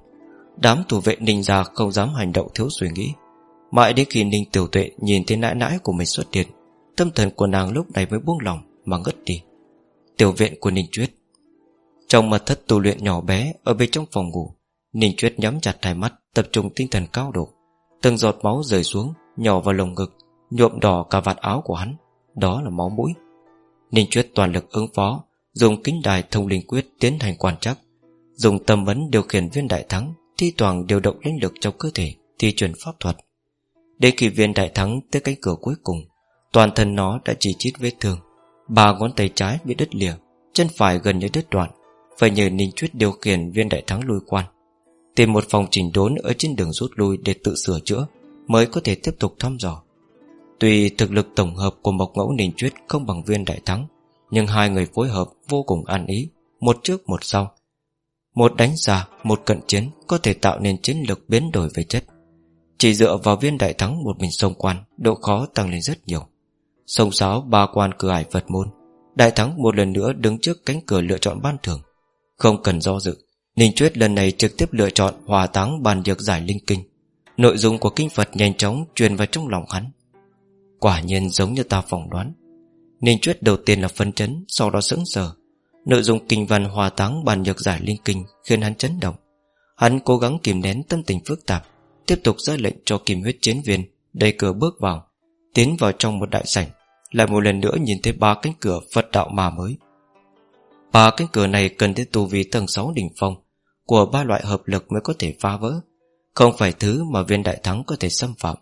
Đám thủ vệ Ninh Gia không dám hành động thiếu suy nghĩ. Mãi đến khi Ninh Tiểu Tuệ nhìn thấy nãi nãi của mình xuất hiện, Tâm thần của nàng lúc này mới buông lòng Mà ngất đi. Tiểu viện của Ninh truyết Trong mật thất tu luyện nhỏ bé, Ở bên trong phòng ngủ, Ninh truyết nhắm chặt hai mắt, Tập trung tinh thần cao độ. Từng giọt máu rơi xuống, Nhỏ vào lồng ngực, Nhuộm đỏ cả vạt áo của hắn. Đó là máu mũi. Ninh Chuyết toàn lực ứng phó, Dùng kính đài thông linh quyết tiến hành quan trắc, Dùng tâm vấn điều khiển viên đại thắng, Thi toàn điều động linh lực trong cơ thể, Thi truyền pháp thuật. Đến khi viên đại thắng tới cánh cửa cuối cùng, Toàn thân nó đã chỉ chít vết thương, Ba ngón tay trái bị đứt lìa, Chân phải gần như đứt đoạn, Phải nhờ Ninh Chuyết điều khiển viên đại thắng lui quan Tìm một phòng chỉnh đốn Ở trên đường rút lui để tự sửa chữa, Mới có thể tiếp tục thăm dò. Tuy thực lực tổng hợp của Mộc Ngẫu Ninh Chuyết Không bằng viên đại thắng Nhưng hai người phối hợp vô cùng an ý Một trước một sau. Một đánh giả, một cận chiến Có thể tạo nên chiến lược biến đổi về chất. Chỉ dựa vào viên đại thắng Một mình sông quan Độ khó tăng lên rất nhiều. Sông sáo ba quan cửa ải Phật môn Đại thắng một lần nữa đứng trước cánh cửa lựa chọn ban thưởng. Không cần do dự Ninh Chuyết lần này trực tiếp lựa chọn Hòa táng bàn dược giải linh kinh. Nội dung của kinh Phật nhanh chóng truyền vào trong lòng hắn. Quả nhiên giống như ta phỏng đoán. Ninh Chuyết đầu tiên là phân chấn, Sau đó sững sờ. Nội dung kinh văn hòa táng bàn nhược giải linh kinh Khiến hắn chấn động. Hắn cố gắng kìm nén tâm tình phức tạp, Tiếp tục ra lệnh cho kim huyết chiến viên Đẩy cửa bước vào, Tiến vào trong một đại sảnh, Lại một lần nữa nhìn thấy ba cánh cửa Phật đạo mà mới. Ba cánh cửa này cần đến tu vi tầng 6 đỉnh phong Của ba loại hợp lực mới có thể phá vỡ. Không phải thứ mà viên đại thắng có thể xâm phạm.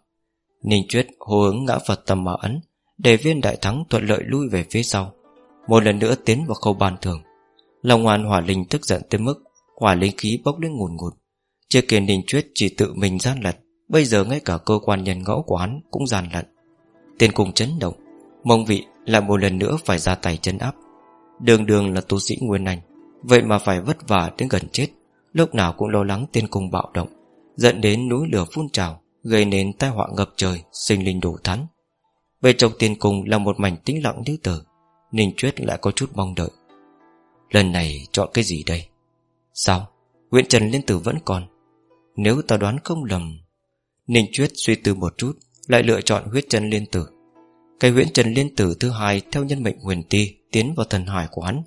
Ninh Chuyết hô ứng ngã Phật tầm mà ấn, Để viên đại thắng thuận lợi lui về phía sau, Một lần nữa tiến vào khâu bàn thường. Long Hoàn hỏa linh tức giận tới mức Hỏa linh khí bốc lên ngùn ngụt. Trước kia Ninh Chuyết chỉ tự mình gian lận, Bây giờ ngay cả cơ quan nhân ngẫu của hắn Cũng gian lận. Tên cùng chấn động, Mông vị lại một lần nữa phải ra tay chấn áp. Đường đường là tu sĩ Nguyên Anh, Vậy mà phải vất vả đến gần chết, Lúc nào cũng lo lắng tiên cung bạo động, Dẫn đến núi lửa phun trào. Gây nên tai họa ngập trời, Sinh linh đổ thắn. Về trong tiền cùng là một mảnh tĩnh lặng như tờ, Ninh Chuyết lại có chút mong đợi. Lần này chọn cái gì đây? Sao? Huyện Trần Liên Tử vẫn còn. Nếu ta đoán không lầm, Ninh Chuyết suy tư một chút, Lại lựa chọn huyết chân liên tử. Cái huyễn trần liên tử thứ hai Theo nhân mệnh huyền ti Tiến vào thần hải của hắn,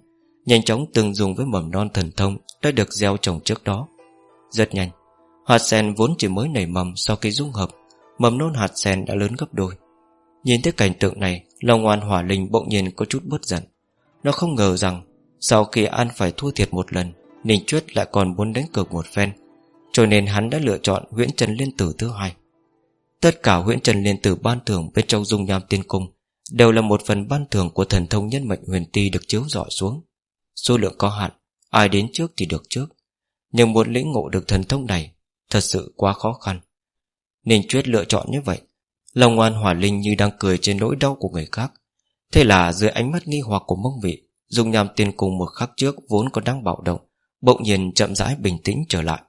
Nhanh chóng từng dùng với mầm non thần thông Đã được gieo trồng trước đó. Rất nhanh Hạt sen vốn chỉ mới nảy mầm sau khi dung hợp, Mầm non hạt sen đã lớn gấp đôi. Nhìn thấy cảnh tượng này, Lòng oan hỏa linh bỗng nhiên có chút bớt giận. Nó không ngờ rằng, Sau khi An phải thua thiệt một lần, Ninh Chuyết lại còn muốn đánh cược một phen, Cho nên hắn đã lựa chọn huyễn trần liên tử thứ hai. Tất cả huyễn trần liên tử ban thưởng Bên trong dung nham tiên cung Đều là một phần ban thưởng của thần thông nhân mệnh huyền ti Được chiếu dọi xuống. Số lượng có hạn, Ai đến trước thì được trước. Nhưng muốn lĩnh ngộ được thần thông này Thật sự quá khó khăn. Ninh Chuyết lựa chọn như vậy. Lòng oan hỏa linh như đang cười trên nỗi đau của người khác. Thế là dưới ánh mắt nghi hoặc của mông vị, Dung nhằm tiền cùng một khắc trước Vốn còn đang bạo động, Bỗng nhiên chậm rãi bình tĩnh trở lại.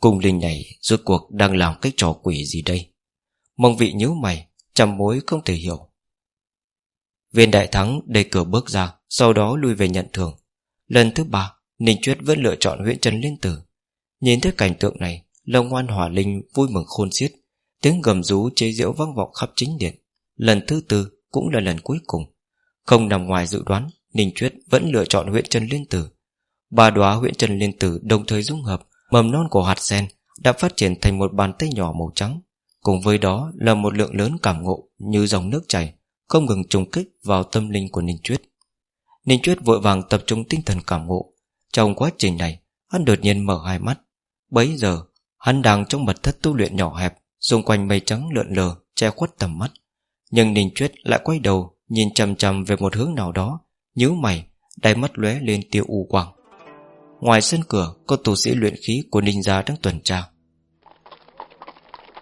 Cung linh này rốt cuộc đang làm cái trò quỷ gì đây? Mông vị nhíu mày, Chăm mối không thể hiểu. Viên đại thắng đẩy cửa bước ra, Sau đó lui về nhận thưởng. Lần thứ ba, Ninh Chuyết vẫn lựa chọn huyện Trần Liên Tử. Nhìn thấy cảnh tượng này Lòng ngoan hỏa linh vui mừng khôn xiết. Tiếng gầm rú chế giễu vang vọng khắp chính điện. Lần thứ tư cũng là lần cuối cùng. Không nằm ngoài dự đoán, Ninh Chuyết vẫn lựa chọn huyện Trần Liên Tử. Ba đóa huyện Trần Liên Tử đồng thời dung hợp, Mầm non của hạt sen Đã phát triển thành một bàn tay nhỏ màu trắng. Cùng với đó là một lượng lớn cảm ngộ Như dòng nước chảy, Không ngừng trùng kích vào tâm linh của Ninh Chuyết. Ninh Chuyết vội vàng tập trung tinh thần cảm ngộ. Trong quá trình này, Hắn đột nhiên mở hai mắt Bấy giờ, hắn đang trong mật thất tu luyện nhỏ hẹp, Xung quanh mây trắng lượn lờ, Che khuất tầm mắt. Nhưng Ninh Chuyết lại quay đầu, Nhìn chầm chầm về một hướng nào đó, nhíu mày, Đáy mắt lóe lên tiêu u quang. Ngoài sân cửa, Có tù sĩ luyện khí của Ninh Gia đang tuần tra.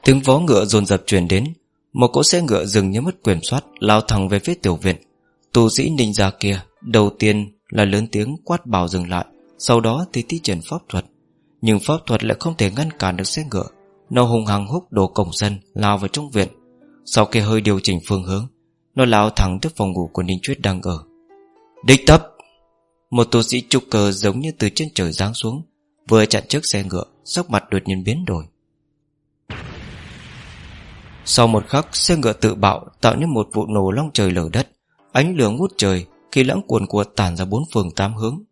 Tiếng vó ngựa dồn dập truyền đến, Một cỗ xe ngựa dừng như mất quyền soát, Lao thẳng về phía tiểu viện. Tù sĩ Ninh Gia kia, Đầu tiên là lớn tiếng quát bảo dừng lại, Sau đó thì thi triển pháp thuật. Nhưng pháp thuật lại không thể ngăn cản được xe ngựa. Nó hùng hăng húc đổ cổng sân Lao vào trong viện. Sau khi hơi điều chỉnh phương hướng, Nó lao thẳng tới phòng ngủ của Ninh Chuyết đang ở. Địch tấp! Một tu sĩ trục cờ giống như từ trên trời giáng xuống, Vừa chặn trước xe ngựa, Sắc mặt đột nhiên biến đổi. Sau một khắc, Xe ngựa tự bạo, tạo nên một vụ nổ long trời lở đất. Ánh lửa ngút trời, Khi lãng cuồn cuộn tản ra bốn phường tám hướng.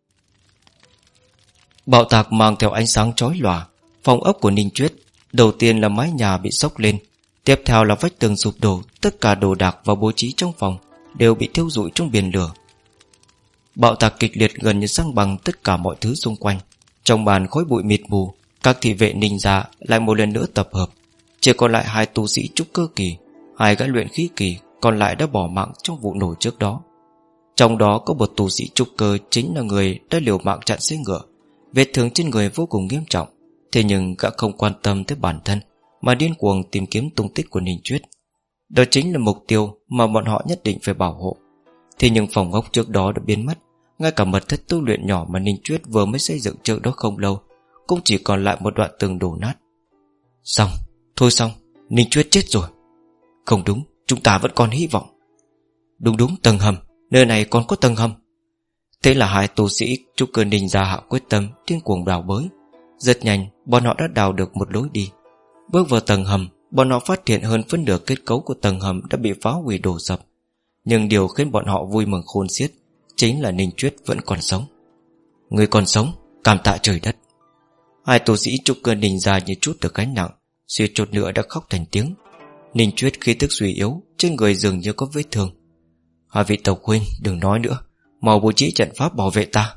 Bạo tạc mang theo ánh sáng chói lòa. Phòng ốc của Ninh Chuyết Đầu tiên là mái nhà bị sốc lên. Tiếp theo là vách tường sụp đổ, Tất cả đồ đạc và bố trí trong phòng Đều bị thiêu rụi trong biển lửa. Bạo tạc kịch liệt gần như sang bằng tất cả mọi thứ xung quanh. Trong bàn khói bụi mịt mù, Các thị vệ ninh gia lại một lần nữa tập hợp. Chỉ còn lại hai tu sĩ trúc cơ kỳ, Hai gã luyện khí kỳ Còn lại đã bỏ mạng trong vụ nổ trước đó. Trong đó có một tu sĩ trúc cơ Chính là người đã liều mạng chặn xe ngựa. Vết thương trên người vô cùng nghiêm trọng. Thế nhưng gã không quan tâm tới bản thân Mà điên cuồng tìm kiếm tung tích của Ninh Chuyết Đó chính là mục tiêu Mà bọn họ nhất định phải bảo hộ. Thế nhưng phòng ốc trước đó đã biến mất Ngay cả mật thất tu luyện nhỏ mà Ninh Chuyết vừa mới xây dựng trước đó không lâu Cũng chỉ còn lại một đoạn tường đổ nát. Xong, thôi xong Ninh Chuyết chết rồi. Không đúng, chúng ta vẫn còn hy vọng. Đúng đúng, tầng hầm Nơi này còn có tầng hầm. Thế là hai tu sĩ trúc cơ ninh ra hạ quyết tâm Tiên cuồng đào bới. Rất nhanh, bọn họ đã đào được một lối đi. Bước vào tầng hầm, Bọn họ phát hiện hơn phân nửa kết cấu của tầng hầm Đã bị phá hủy đổ sập. Nhưng điều khiến bọn họ vui mừng khôn xiết Chính là Ninh Chuyết vẫn còn sống. Người còn sống, Cảm tạ trời đất. Hai tu sĩ trúc cơ ninh ra như chút được gánh nặng xuyên chột nữa đã khóc thành tiếng. Ninh Chuyết khi tức suy yếu, Trên người dường như có vết thương. Hai vị tộc huynh đừng nói nữa Mau bố trí trận pháp bảo vệ ta.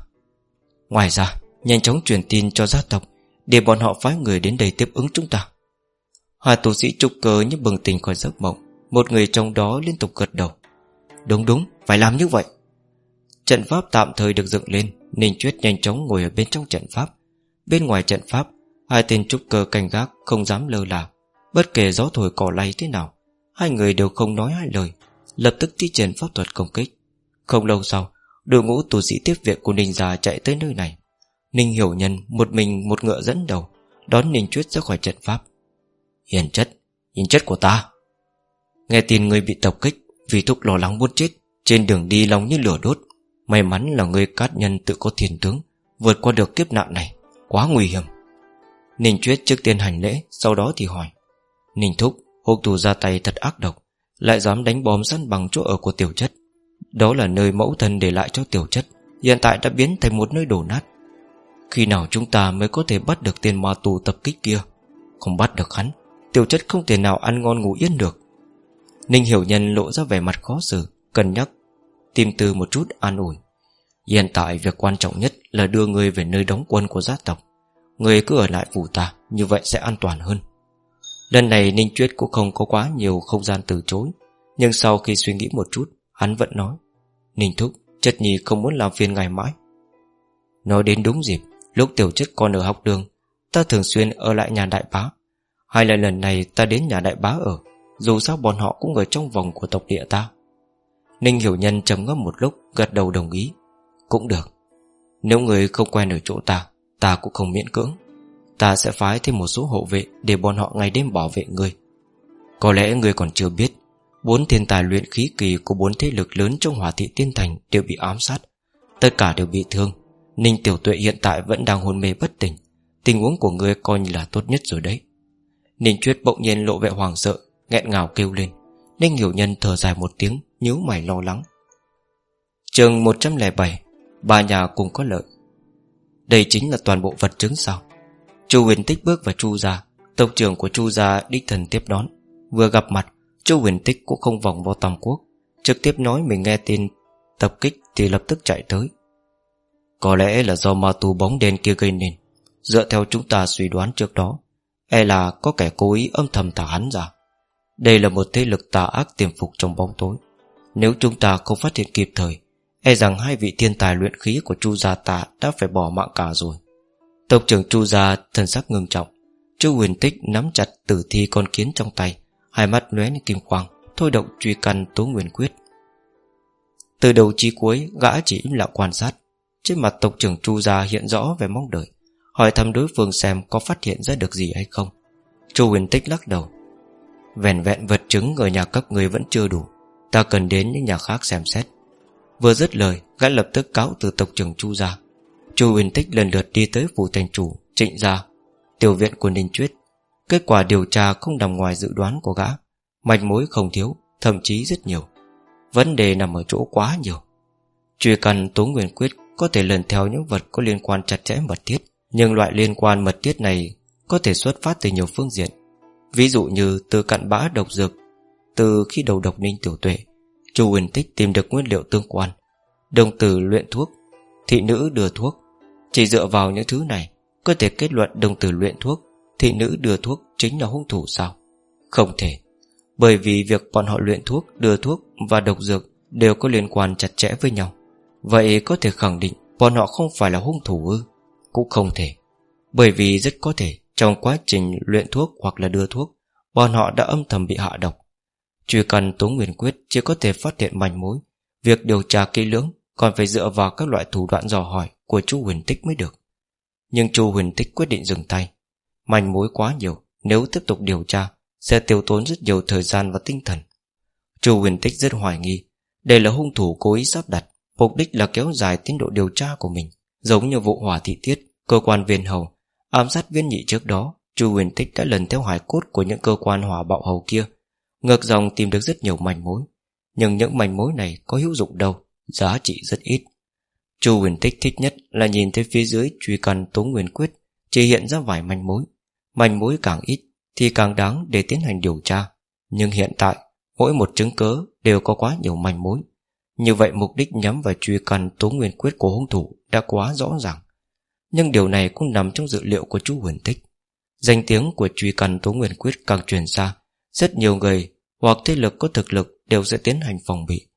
Ngoài ra, Nhanh chóng truyền tin cho gia tộc Để bọn họ phái người đến đây tiếp ứng chúng ta. Hai tu sĩ trúc cơ như bừng tỉnh khỏi giấc mộng, Một người trong đó liên tục gật đầu. Đúng đúng, Phải làm như vậy. Trận pháp tạm thời được dựng lên, Ninh Chuyết nhanh chóng ngồi ở bên trong trận pháp. Bên ngoài trận pháp, Hai tên trúc cơ canh gác không dám lơ là. Bất kể gió thổi cỏ lay thế nào, Hai người đều không nói hai lời, Lập tức thi triển pháp thuật công kích. Không lâu sau Đội ngũ tù sĩ tiếp viện của Ninh già chạy tới nơi này. Ninh Hiểu Nhân Một mình một ngựa dẫn đầu Đón Ninh Chuyết ra khỏi trận pháp. Hiền chất, hiền chất của ta. Nghe tin người bị tập kích Vì thúc lo lắng muốn chết Trên đường đi lòng như lửa đốt. May mắn là người cát nhân tự có thiền tướng Vượt qua được kiếp nạn này Quá nguy hiểm. Ninh Chuyết trước tiên hành lễ Sau đó thì hỏi. Ninh Thúc hộp thủ ra tay thật ác độc Lại dám đánh bom săn bằng chỗ ở của tiểu chất. Đó là nơi mẫu thân để lại cho tiểu chất, Hiện tại đã biến thành một nơi đổ nát. Khi nào chúng ta mới có thể bắt được tên ma tù tập kích kia? Không bắt được hắn, Tiểu chất không thể nào ăn ngon ngủ yên được. Ninh Hiểu Nhân lộ ra vẻ mặt khó xử, Cân nhắc, Tìm từ một chút an ủi. Hiện tại việc quan trọng nhất là đưa người về nơi đóng quân của gia tộc. Người cứ ở lại phủ ta, Như vậy sẽ an toàn hơn. Lần này Ninh Chuyết cũng không có quá nhiều không gian từ chối, Nhưng sau khi suy nghĩ một chút Hắn vẫn nói Ninh Thúc, chất nhi không muốn làm phiền ngài mãi. Nói đến đúng dịp Lúc tiểu chất còn ở học đường Ta thường xuyên ở lại nhà đại bá. Hay là lần này ta đến nhà đại bá ở Dù sao bọn họ cũng ở trong vòng của tộc địa ta. Ninh Hiểu Nhân trầm ngâm một lúc Gật đầu đồng ý. Cũng được. Nếu người không quen ở chỗ ta Ta cũng không miễn cưỡng. Ta sẽ phái thêm một số hộ vệ Để bọn họ ngày đêm bảo vệ người. Có lẽ người còn chưa biết Bốn thiên tài luyện khí kỳ của bốn thế lực lớn trong hỏa thị tiên thành đều bị ám sát. Tất cả đều bị thương. Ninh Tiểu Tuệ hiện tại vẫn đang hôn mê bất tỉnh. Tình huống của người coi như là tốt nhất rồi đấy. Ninh Chuyết bỗng nhiên lộ vẻ hoàng sợ, nghẹn ngào kêu lên. Ninh Hiểu Nhân thở dài một tiếng, nhíu mày lo lắng. Trường 107 Ba nhà cùng có lợi. Đây chính là toàn bộ vật chứng sao? Chu huyền tích bước vào Chu gia, Tộc trưởng của Chu gia đích thần tiếp đón, Vừa gặp mặt Chu huyền tích cũng không vòng vào tầm quốc, Trực tiếp nói mình nghe tin Tập kích thì lập tức chạy tới. Có lẽ là do ma tù bóng đen kia gây nên, Dựa theo chúng ta suy đoán trước đó E là có kẻ cố ý âm thầm thả hắn ra. Đây là một thế lực tà ác tiềm phục trong bóng tối. Nếu chúng ta không phát hiện kịp thời E rằng hai vị thiên tài luyện khí của Chu gia ta Đã phải bỏ mạng cả rồi. Tộc trưởng Chu gia thần sắc ngưng trọng, Chu huyền tích nắm chặt tử thi con kiến trong tay Hai mắt lóe lên kim quang, Thôi động truy căn tố nguyên quyết. Từ đầu chí cuối, Gã chỉ im lặng quan sát. Trên mặt tộc trưởng Chu gia hiện rõ về mong đợi, Hỏi thăm đối phương xem có phát hiện ra được gì hay không. Chu huyền tích lắc đầu. Vẹn vẹn vật chứng ở nhà các người vẫn chưa đủ, Ta cần đến những nhà khác xem xét. Vừa dứt lời, Gã lập tức cáo từ tộc trưởng Chu ra Chu huyền tích lần lượt đi tới phủ thành chủ, Trịnh gia, Tiểu viện của Ninh Chuyết Kết quả điều tra không nằm ngoài dự đoán của gã. Mạch mối không thiếu, Thậm chí rất nhiều. Vấn đề nằm ở chỗ quá nhiều. Truy căn Tố Nguyên Quyết Có thể lần theo những vật có liên quan chặt chẽ mật thiết, Nhưng loại liên quan mật thiết này Có thể xuất phát từ nhiều phương diện. Ví dụ như từ cặn bã độc dược, Từ khi đầu độc ninh tiểu tuệ, Chu huyền tích tìm được nguyên liệu tương quan, Đồng tử luyện thuốc, Thị nữ đưa thuốc. Chỉ dựa vào những thứ này Có thể kết luận đồng tử luyện thuốc Thị nữ đưa thuốc chính là hung thủ sao? Không thể. Bởi vì việc bọn họ luyện thuốc, đưa thuốc Và độc dược đều có liên quan chặt chẽ với nhau. Vậy có thể khẳng định Bọn họ không phải là hung thủ ư? Cũng không thể. Bởi vì rất có thể trong quá trình luyện thuốc hoặc là đưa thuốc Bọn họ đã âm thầm bị hạ độc. Chỉ cần Tố Nguyên Quyết chỉ có thể phát hiện manh mối Việc điều tra kỹ lưỡng Còn phải dựa vào các loại thủ đoạn dò hỏi Của chu huyền tích mới được. Nhưng chu huyền tích quyết định dừng tay. Manh mối quá nhiều. Nếu tiếp tục điều tra, Sẽ tiêu tốn rất nhiều thời gian và tinh thần. Chu huyền tích rất hoài nghi. Đây là hung thủ cố ý sắp đặt. Mục đích là kéo dài tiến độ điều tra của mình. Giống như vụ hỏa thị tiết, Cơ quan viên hầu, Ám sát viên nhị trước đó, Chu huyền tích đã lần theo hải cốt của những cơ quan hỏa bạo hầu kia. Ngược dòng tìm được rất nhiều manh mối. Nhưng những manh mối này có hữu dụng đâu? Giá trị rất ít. Chu huyền tích thích nhất là nhìn thấy phía dưới Truy căn tố nguyên quyết, Chỉ hiện ra vài manh mối. Manh mối càng ít thì càng đáng để tiến hành điều tra. Nhưng hiện tại, Mỗi một chứng cớ đều có quá nhiều manh mối. Như vậy mục đích nhắm vào truy căn tố nguyên quyết của hung thủ Đã quá rõ ràng. Nhưng điều này cũng nằm trong dự liệu của chú huyền tích. Danh tiếng của truy căn tố nguyên quyết càng truyền xa Rất nhiều người hoặc thế lực có thực lực đều sẽ tiến hành phòng bị.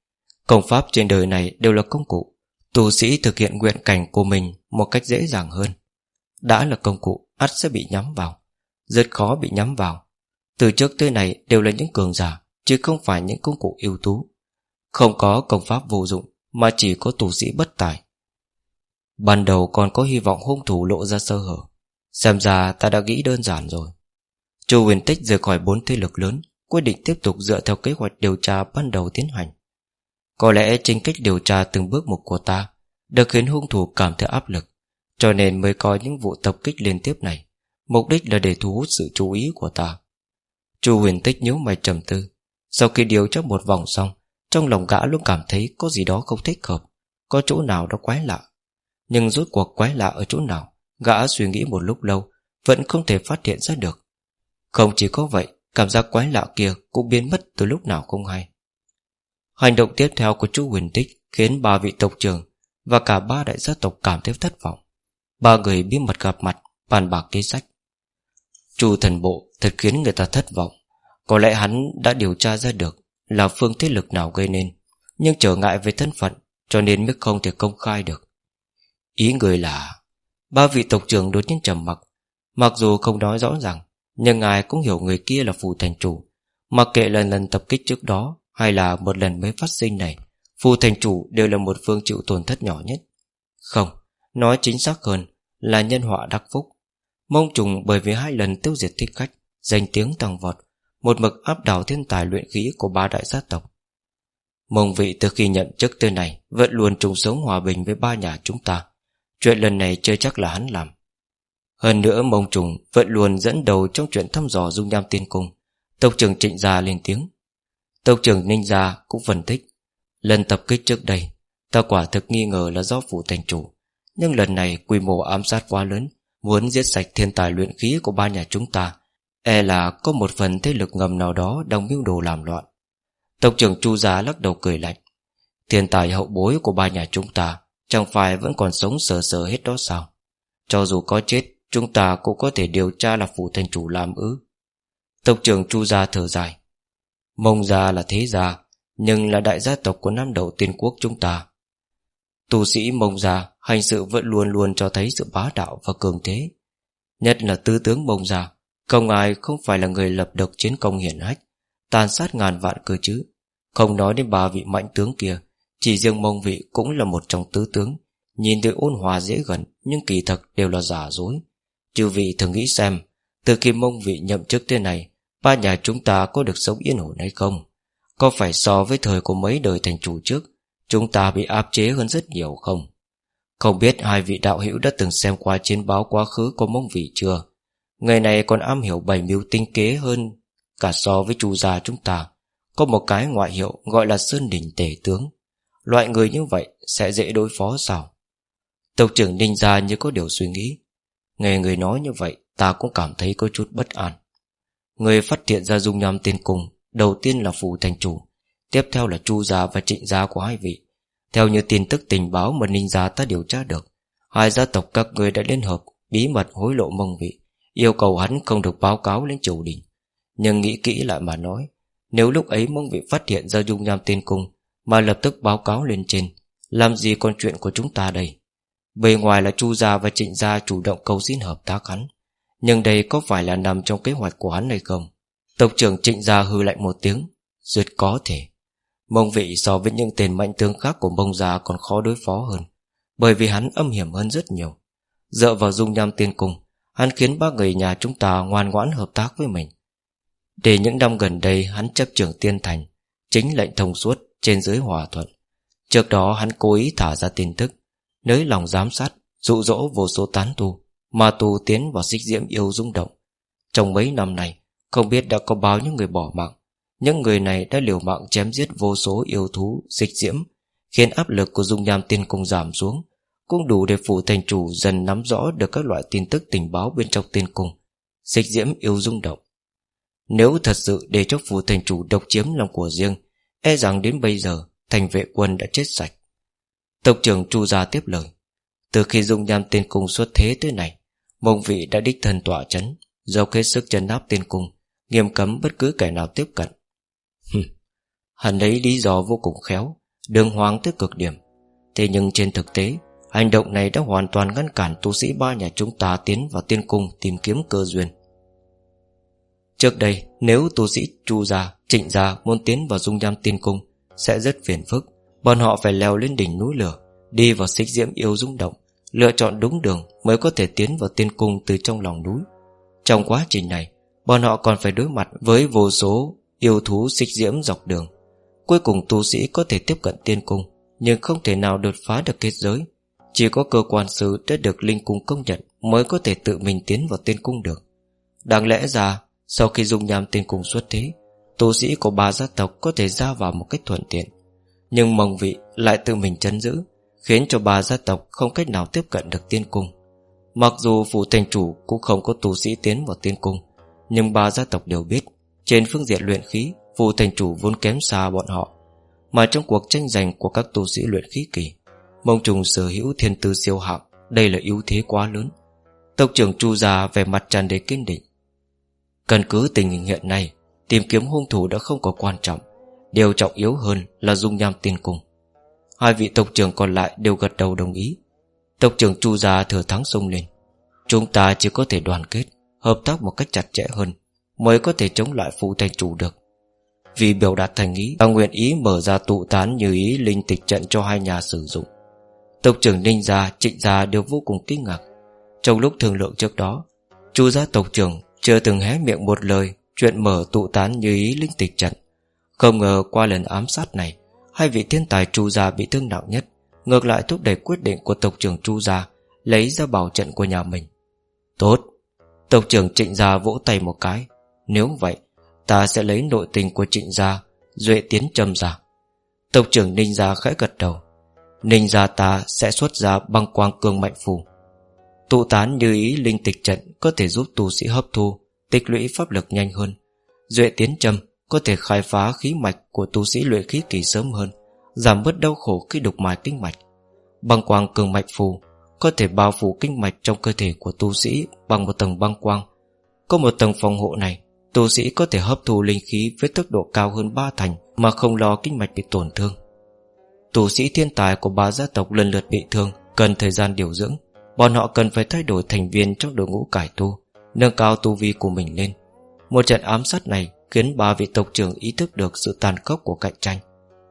Công pháp trên đời này đều là công cụ. Tu sĩ thực hiện nguyện cảnh của mình Một cách dễ dàng hơn. Đã là công cụ, ắt sẽ bị nhắm vào. Rất khó bị nhắm vào. Từ trước tới này đều là những cường giả, Chứ không phải những công cụ ưu tú. Không có công pháp vô dụng, Mà chỉ có tù sĩ bất tài. Ban đầu còn có hy vọng hung thủ lộ ra sơ hở. Xem ra ta đã nghĩ đơn giản rồi. Chu huyền tích rời khỏi bốn thế lực lớn, Quyết định tiếp tục dựa theo kế hoạch điều tra ban đầu tiến hành. Có lẽ chính cách điều tra từng bước một của ta, Được khiến hung thủ cảm thấy áp lực, Cho nên mới có những vụ tập kích liên tiếp này. Mục đích là để thu hút sự chú ý của ta. Chu huyền tích nhíu mày trầm tư. Sau khi điều tra một vòng xong, Trong lòng gã luôn cảm thấy có gì đó không thích hợp, Có chỗ nào đó quái lạ. Nhưng rốt cuộc quái lạ ở chỗ nào, Gã suy nghĩ một lúc lâu, Vẫn không thể phát hiện ra được. Không chỉ có vậy, Cảm giác quái lạ kia cũng biến mất từ lúc nào không hay. Hành động tiếp theo của chú huyền tích Khiến ba vị tộc trưởng Và cả ba đại gia tộc cảm thấy thất vọng. Ba người bí mật gặp mặt, Bàn bạc kế sách. Chu thần bộ thật khiến người ta thất vọng. Có lẽ hắn đã điều tra ra được Là phương thế lực nào gây nên, Nhưng trở ngại về thân phận, Cho nên mới không thể công khai được. Ý người là, Ba vị tộc trưởng đột nhiên trầm mặc. Mặc dù không nói rõ ràng, Nhưng ai cũng hiểu người kia là phù thành chủ. Mặc kệ lần lần tập kích trước đó, Hay là một lần mới phát sinh này, Phù thành chủ đều là một phương chịu tổn thất nhỏ nhất. Không, Nói chính xác hơn là nhân họa đắc phúc. Mông trùng bởi vì hai lần tiêu diệt thích khách, Danh tiếng tăng vọt, Một mực áp đảo thiên tài luyện khí của ba đại gia tộc. Mông vị từ khi nhận chức tên này Vẫn luôn trùng sống hòa bình với ba nhà chúng ta. Chuyện lần này chưa chắc là hắn làm. Hơn nữa mông trùng Vẫn luôn dẫn đầu trong chuyện thăm dò dung nham tiên cung. Tộc trưởng trịnh gia lên tiếng. Tộc trưởng ninh gia cũng phân tích. Lần tập kích trước đây, Ta quả thực nghi ngờ là do phủ thành chủ. Nhưng lần này quy mô ám sát quá lớn Muốn giết sạch thiên tài luyện khí của ba nhà chúng ta E là có một phần thế lực ngầm nào đó Đang mưu đồ làm loạn. Tộc trưởng Chu Gia lắc đầu cười lạnh. Thiên tài hậu bối của ba nhà chúng ta Chẳng phải vẫn còn sống sờ sờ hết đó sao? Cho dù có chết, Chúng ta cũng có thể điều tra là phụ thành chủ làm ư? Tộc trưởng Chu Gia thở dài. Mông Gia là thế gia, Nhưng là đại gia tộc của năm đầu tiên quốc chúng ta. Tu sĩ Mông Già Hành sự vẫn luôn luôn cho thấy sự bá đạo và cường thế. Nhất là tư tướng Mông Già, Không ai không phải là người lập độc chiến công hiển hách Tàn sát ngàn vạn cơ chứ. Không nói đến ba vị mạnh tướng kia Chỉ riêng mông vị cũng là một trong tứ tướng. Nhìn từ ôn hòa dễ gần Nhưng kỳ thật đều là giả dối. Chư vị thường nghĩ xem Từ khi mông vị nhậm chức tên này Ba nhà chúng ta có được sống yên ổn hay không? Có phải so với thời của mấy đời thành chủ trước Chúng ta bị áp chế hơn rất nhiều không? Không biết hai vị đạo hữu đã từng xem qua chiến báo quá khứ của mông vị chưa? Người này còn am hiểu bảy mưu tinh kế hơn Cả so với chu gia chúng ta. Có một cái ngoại hiệu gọi là Sơn Đỉnh Tể Tướng. Loại người như vậy sẽ dễ đối phó sao? Tộc trưởng Ninh Gia như có điều suy nghĩ. Nghe người nói như vậy, Ta cũng cảm thấy có chút bất an. Người phát hiện ra dung nhằm tên cùng Đầu tiên là phù thành chủ. Tiếp theo là chu gia và trịnh gia của hai vị. Theo như tin tức tình báo mà Ninh Gia ta điều tra được, Hai gia tộc các người đã liên hợp, Bí mật hối lộ mông vị, Yêu cầu hắn không được báo cáo lên chủ đình. Nhưng nghĩ kỹ lại mà nói, Nếu lúc ấy mông vị phát hiện ra dung nham tiên cung Mà lập tức báo cáo lên trên, Làm gì còn chuyện của chúng ta đây? Bề ngoài là chu gia và trịnh gia Chủ động cầu xin hợp tác hắn, Nhưng đây có phải là nằm trong kế hoạch của hắn hay không? Tộc trưởng trịnh gia hư lạnh một tiếng Duyệt có thể. Mông vị so với những tên mạnh tướng khác của mông gia còn khó đối phó hơn, Bởi vì hắn âm hiểm hơn rất nhiều. Dựa vào dung nham tiên cung, Hắn khiến ba người nhà chúng ta ngoan ngoãn hợp tác với mình. Để những năm gần đây, hắn chấp trưởng tiên thành, Chính lệnh thông suốt trên dưới hòa thuận. Trước đó, hắn cố ý thả ra tin tức, Nới lòng giám sát, dụ dỗ vô số tán tu, Mà tu tiến vào xích diễm yêu rung động. Trong mấy năm này, Không biết đã có bao nhiêu người bỏ mạng. Những người này đã liều mạng chém giết vô số yêu thú, dịch diễm, Khiến áp lực của dung nham tiên cung giảm xuống, Cũng đủ để phủ thành chủ dần nắm rõ được các loại tin tức tình báo bên trong tiên cung. Dịch diễm yêu rung động. Nếu thật sự để cho phù thành chủ độc chiếm lòng của riêng E rằng đến bây giờ, Thành vệ quân đã chết sạch. Tộc trưởng Chu Gia tiếp lời. Từ khi dung nham tiên cung xuất thế tới này Mông vị đã đích thân tỏa chấn, Dốc hết sức chân áp tiên cung, Nghiêm cấm bất cứ kẻ nào tiếp cận. Hắn lấy lý do vô cùng khéo Đường hoàng tới cực điểm. Thế nhưng trên thực tế Hành động này đã hoàn toàn ngăn cản tu sĩ ba nhà chúng ta tiến vào tiên cung tìm kiếm cơ duyên. Trước đây nếu tu sĩ Chu Gia, Trịnh Gia muốn tiến vào dung nham tiên cung Sẽ rất phiền phức. Bọn họ phải leo lên đỉnh núi lửa Đi vào xích diễm yêu rung động Lựa chọn đúng đường mới có thể tiến vào tiên cung từ trong lòng núi. Trong quá trình này Bọn họ còn phải đối mặt với vô số Yêu thú xích diễm dọc đường. Cuối cùng tu sĩ có thể tiếp cận tiên cung, Nhưng không thể nào đột phá được kết giới. Chỉ có cơ quan sứ đã được linh cung công nhận Mới có thể tự mình tiến vào tiên cung được. Đáng lẽ ra, Sau khi dung nham tiên cung xuất thế, Tu sĩ của ba gia tộc có thể ra vào một cách thuận tiện. Nhưng mông vị lại tự mình chấn giữ, Khiến cho ba gia tộc không cách nào tiếp cận được tiên cung. Mặc dù phủ thành chủ cũng không có tu sĩ tiến vào tiên cung, Nhưng ba gia tộc đều biết, Trên phương diện luyện khí Phủ thành chủ vốn kém xa bọn họ, Mà trong cuộc tranh giành của các tu sĩ luyện khí kỳ, Mông trùng sở hữu thiên tư siêu hạng, Đây là ưu thế quá lớn. Tộc trưởng Chu già về mặt tràn đầy kiên định. Căn cứ tình hình hiện nay, Tìm kiếm hung thủ đã không có quan trọng, Điều trọng yếu hơn là dung nham tiên cung. Hai vị tộc trưởng còn lại đều gật đầu đồng ý. Tộc trưởng Chu Gia thừa thắng sông lên. Chúng ta chỉ có thể đoàn kết, Hợp tác một cách chặt chẽ hơn, Mới có thể chống lại phụ thành chủ được. Vì biểu đạt thành ý Ta nguyện ý mở ra tụ tán như ý linh tịch trận cho hai nhà sử dụng. Tộc trưởng Ninh Gia, Trịnh Gia đều vô cùng kinh ngạc. Trong lúc thương lượng trước đó Chu gia tộc trưởng chưa từng hé miệng một lời Chuyện mở tụ tán như ý linh tịch trận. Không ngờ qua lần ám sát này Hai vị thiên tài Chu gia bị thương nặng nhất Ngược lại thúc đẩy quyết định của tộc trưởng Chu gia Lấy ra bảo trận của nhà mình. Tốt. Tộc trưởng trịnh gia vỗ tay một cái. Nếu vậy Ta sẽ lấy nội tình của trịnh gia, Duệ tiến trầm ra. Tộc trưởng ninh gia khẽ gật đầu. Ninh gia ta sẽ xuất ra băng quang cương mạnh phù. Tụ tán như ý linh tịch trận Có thể giúp tu sĩ hấp thu, Tích lũy pháp lực nhanh hơn. Duệ tiến trầm có thể khai phá khí mạch Của tu sĩ luyện khí kỳ sớm hơn, Giảm bớt đau khổ khi đục mài kinh mạch. Băng quang cường mạch phù Có thể bao phủ kinh mạch trong cơ thể của tu sĩ Bằng một tầng băng quang. Có một tầng phòng hộ này Tu sĩ có thể hấp thu linh khí với tốc độ cao hơn ba thành Mà không lo kinh mạch bị tổn thương. Tu sĩ thiên tài của ba gia tộc lần lượt bị thương, Cần thời gian điều dưỡng. Bọn họ cần phải thay đổi thành viên trong đội ngũ cải tu, Nâng cao tu vi của mình lên. Một trận ám sát này Khiến ba vị tộc trưởng ý thức được sự tàn khốc của cạnh tranh,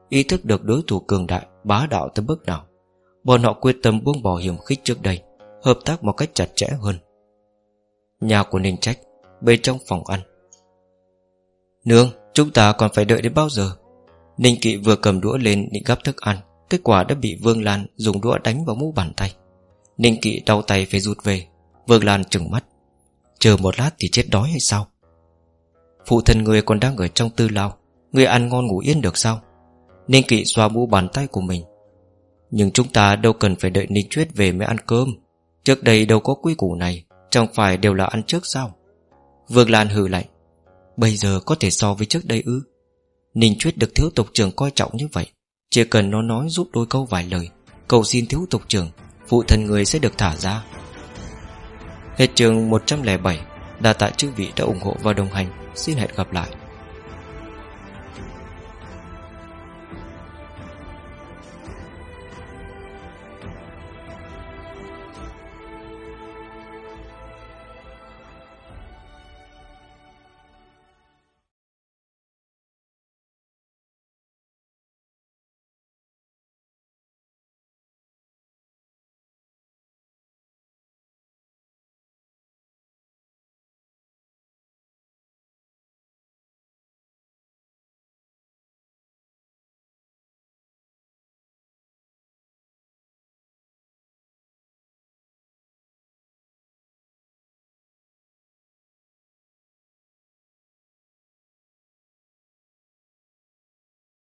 Ý thức được đối thủ cường đại, Bá đạo tới bước nào. Bọn họ quyết tâm buông bỏ hiểm khích trước đây, Hợp tác một cách chặt chẽ hơn. Nhà của Ninh Trách Bên trong phòng ăn. Nương, chúng ta còn phải đợi đến bao giờ? Ninh Kỵ vừa cầm đũa lên định gắp thức ăn, Kết quả đã bị Vương Lan dùng đũa đánh vào mũ bàn tay. Ninh Kỵ đau tay phải rụt về, Vương Lan trừng mắt. Chờ một lát thì chết đói hay sao? Phụ thân người còn đang ở trong tư lao Người ăn ngon ngủ yên được sao? Ninh Kỵ xoa mũ bàn tay của mình. Nhưng chúng ta đâu cần phải đợi Ninh Chuyết về mới ăn cơm. Trước đây đâu có quy củ này, Chẳng phải đều là ăn trước sao? Vương Lan hừ lạnh. Bây giờ có thể so với trước đây ư? Ninh Chuyết được thiếu tộc trưởng coi trọng như vậy, Chỉ cần nó nói giúp đôi câu vài lời, Cầu xin thiếu tộc trưởng, Phụ thân người sẽ được thả ra. Hết trường 107 Đà tạ chư vị đã ủng hộ và đồng hành. Xin hẹn gặp lại.